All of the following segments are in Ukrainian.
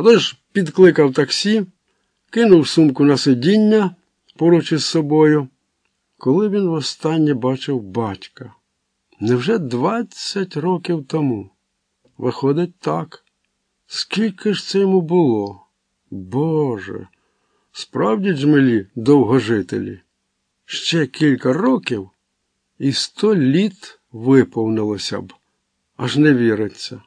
Отож підкликав таксі, кинув сумку на сидіння поруч із собою. Коли він востаннє бачив батька? Невже двадцять років тому? Виходить, так. Скільки ж це йому було? Боже, справді джмелі довгожителі. Ще кілька років і сто літ виповнилося б, аж не віриться.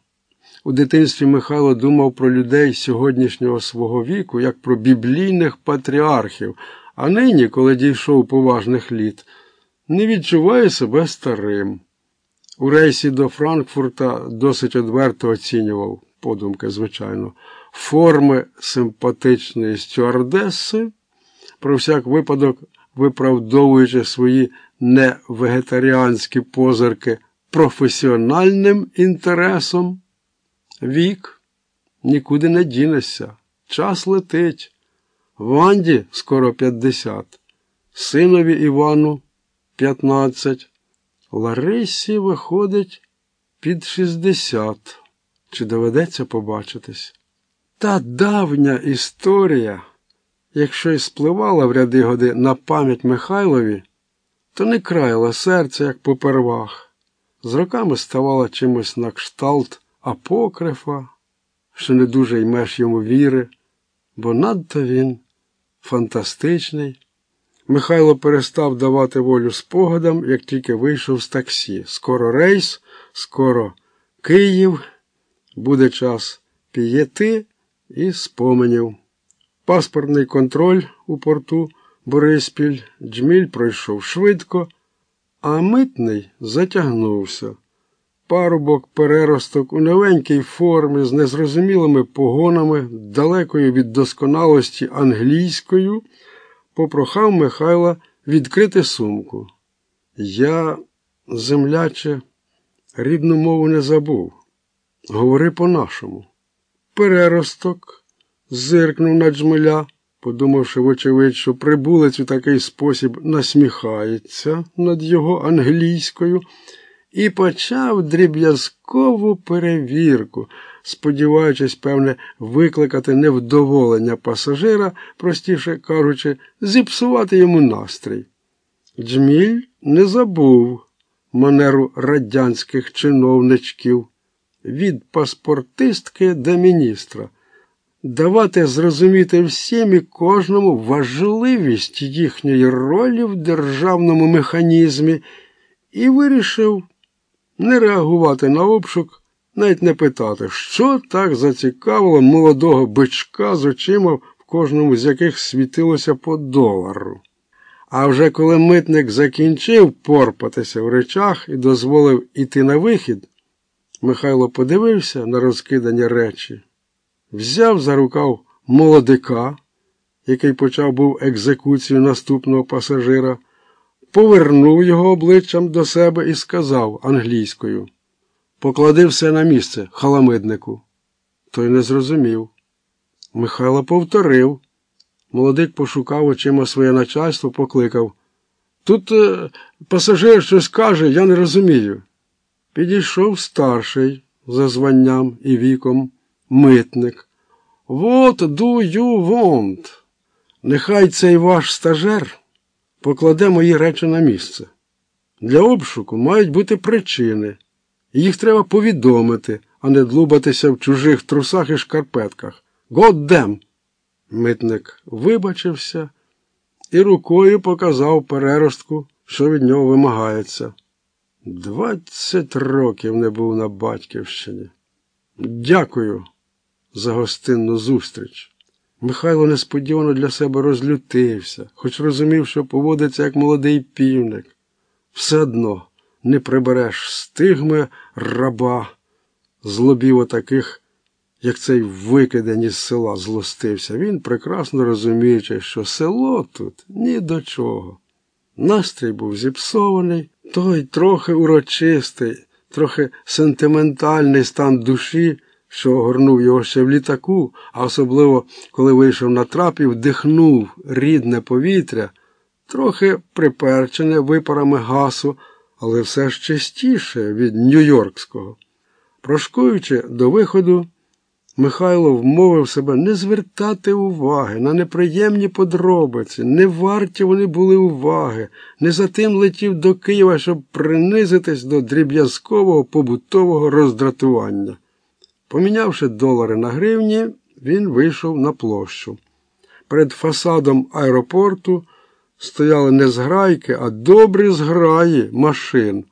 У дитинстві Михайло думав про людей сьогоднішнього свого віку, як про біблійних патріархів, а нині, коли дійшов поважних літ, не відчуває себе старим. У рейсі до Франкфурта досить одверто оцінював, подумки, звичайно, форми симпатичної стюардеси, про всяк випадок виправдовуючи свої невегетаріанські позирки професіональним інтересом. Вік, нікуди не дінешся, час летить. Ванді скоро 50, синові Івану 15. Ларисі виходить під 60. Чи доведеться побачитись? Та давня історія, якщо й спливала в ряди годи на пам'ять Михайлові, то не краяла серце, як попервах. З роками ставала чимось на кшталт апокрифа, що не дуже ймеш йому віри, бо надто він фантастичний. Михайло перестав давати волю спогадам, як тільки вийшов з таксі. Скоро рейс, скоро Київ, буде час п'єти і споменів. Паспортний контроль у порту Бориспіль Джміль пройшов швидко, а митний затягнувся. Парубок переросток у новенькій формі з незрозумілими погонами, далекою від досконалості англійською попрохав Михайла відкрити сумку. Я, земляче, рідну мову не забув. Говори по-нашому. Переросток зиркнув на джмеля, подумавши, вочевидь, що прибулець у такий спосіб насміхається над його англійською, і почав дріб'язкову перевірку сподіваючись, певне, викликати невдоволення пасажира, простіше кажучи, зіпсувати йому настрій. Джміль не забув манеру радянських чиновничків від паспортистки до міністра. Давати зрозуміти всім і кожному важливість їхньої ролі в державному механізмі і вирішив не реагувати на обшук навіть не питати, що так зацікавило молодого бичка з очима, в кожному з яких світилося по долару. А вже коли митник закінчив порпатися в речах і дозволив іти на вихід, Михайло подивився на розкидані речі, взяв за рукав молодика, який почав був екзекуцію наступного пасажира, повернув його обличчям до себе і сказав англійською. Поклади все на місце, халамиднику. Той не зрозумів. Михайло повторив. Молодик пошукав очима своє начальство, покликав. Тут е, пасажир щось каже, я не розумію. Підійшов старший за званням і віком, митник. What do you want? Нехай цей ваш стажер покладе мої речі на місце. Для обшуку мають бути причини. Їх треба повідомити, а не длубатися в чужих трусах і шкарпетках. Годдем! Митник вибачився і рукою показав переростку, що від нього вимагається. Двадцять років не був на батьківщині. Дякую за гостинну зустріч. Михайло несподівано для себе розлютився, хоч розумів, що поводиться як молодий півник. Все одно не прибереш стигми раба, злобів отаких, як цей викидень із села злостився. Він, прекрасно розуміючи, що село тут ні до чого. Настрій був зіпсований, той трохи урочистий, трохи сентиментальний стан душі, що огорнув його ще в літаку, а особливо, коли вийшов на трап і вдихнув рідне повітря, трохи приперчене випарами гасу але все ж чистіше від Нью-Йоркського. Прошкуючи до виходу, Михайло вмовив себе не звертати уваги на неприємні подробиці, не варті вони були уваги, не затим летів до Києва, щоб принизитись до дріб'язкового побутового роздратування. Помінявши долари на гривні, він вийшов на площу. Перед фасадом аеропорту стояли не зграйки, а добрі зграї машин.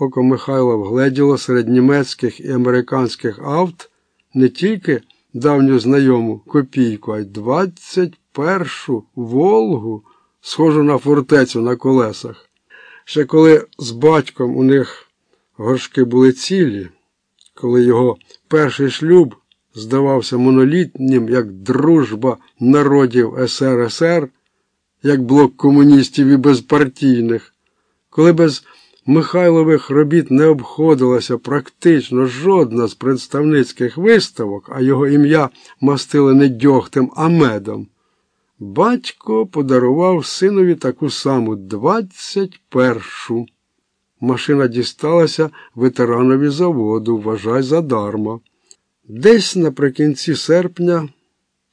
Око Михайла вгледіло серед німецьких і американських авт не тільки давню знайому копійку, а й двадцять першу Волгу, схожу на фортецю на колесах. Ще коли з батьком у них горшки були цілі, коли його перший шлюб здавався монолітнім, як дружба народів СРСР, як блок комуністів і безпартійних, коли без Михайлових робіт не обходилася практично жодна з представницьких виставок, а його ім'я мастили не дьогтем, а медом. Батько подарував синові таку саму двадцять першу. Машина дісталася ветеранові заводу, вважай задарма. Десь наприкінці серпня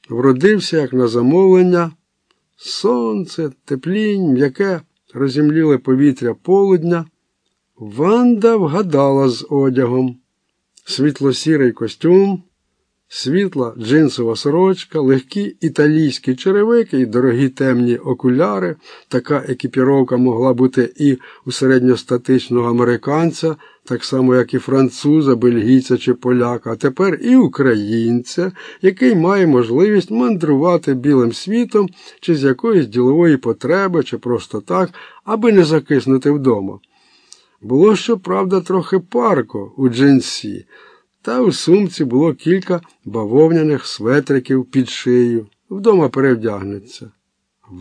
вродився, як на замовлення, сонце, теплінь, м'яке розімліле повітря полудня. Ванда вгадала з одягом. Світло-сірий костюм, світла джинсова сорочка, легкі італійські черевики і дорогі темні окуляри. Така екіпіровка могла бути і у середньостатичного американця, так само, як і француза, бельгійця чи поляка, а тепер і українця, який має можливість мандрувати білим світом чи з якоїсь ділової потреби, чи просто так, аби не закиснути вдома. Було, щоправда, трохи парко у джинсі, та у сумці було кілька бавовняних светриків під шию. Вдома перевдягнеться.